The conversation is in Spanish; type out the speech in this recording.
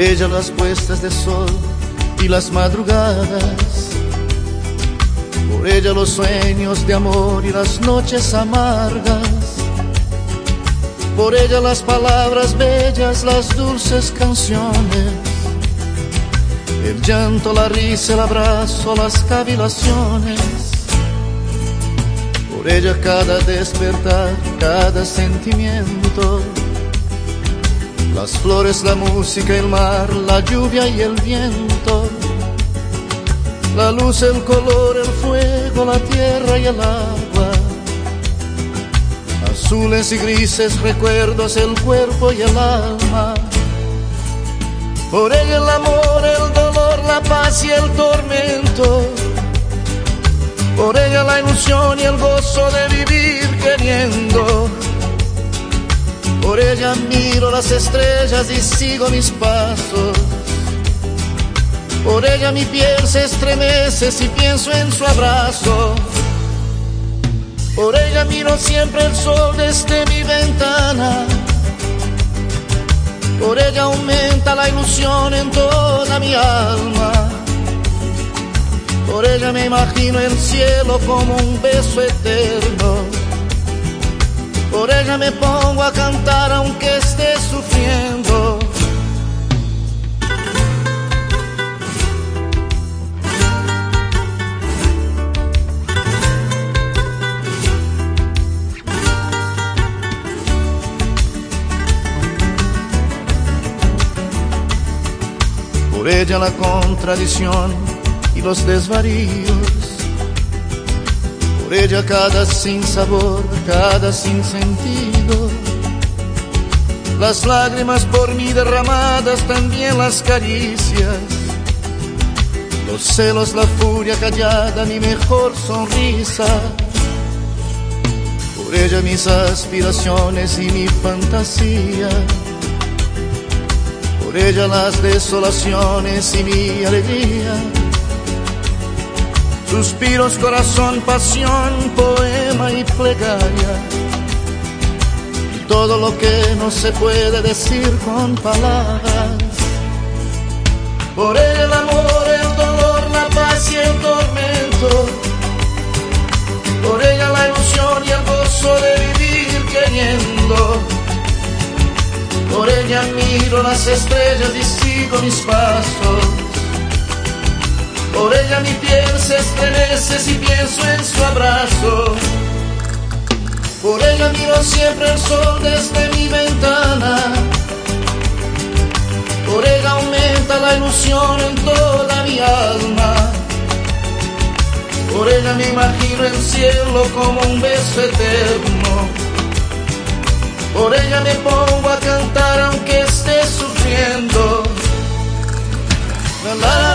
Por ella las puestas de sol y las madrugadas. Por ella los sueños de amor y las noches amargas. Por ella las palabras bellas, las dulces canciones. El llanto, la risa, el abrazo, las cavilaciones. Por ella cada despertar, cada sentimiento. Las flores, la música, el mar, la lluvia y el viento. La luz, el color, el fuego, la tierra y el agua. Azules y grises recuerdos, el cuerpo y el alma. Por ella el amor, el dolor, la paz y el tormento. Por ella la ilusión y el gozo de vivir queriendo. Por ella miro las estrellas y sigo mis pasos. Por ella mi piel se estremece si pienso en su abrazo. Por ella miro siempre el sol desde mi ventana. Por ella aumenta la ilusión en toda mi alma. Por ella me imagino el cielo como un beso eterno. Ella me pongo a cantar aunque esté sufriendo. Por ella la contradicción y los desvaríos. Por ella cada sin sabor, cada sin sentido. Las lágrimas por mí derramadas, también las caricias. Los celos, la furia callada, mi mejor sonrisa. Por ella mis aspiraciones y mi fantasía. Por ella las desolaciones y mi alegría. Suspiros, corazón, pasión, poema y plegaria. Y todo lo que no se puede decir con palabras. Por el amor, el dolor, la paz y el tormento. Por ella la ilusión y el gozo de vivir queriendo. Por ella miro las estrellas y sigo mis pasos. Por ella mi piel se estremece si pienso en su abrazo. Por ella miro siempre el sol desde mi ventana. Por ella aumenta la ilusión en toda mi alma. Por ella me imagino el cielo como un beso eterno. Por ella me pongo a cantar aunque esté sufriendo. La,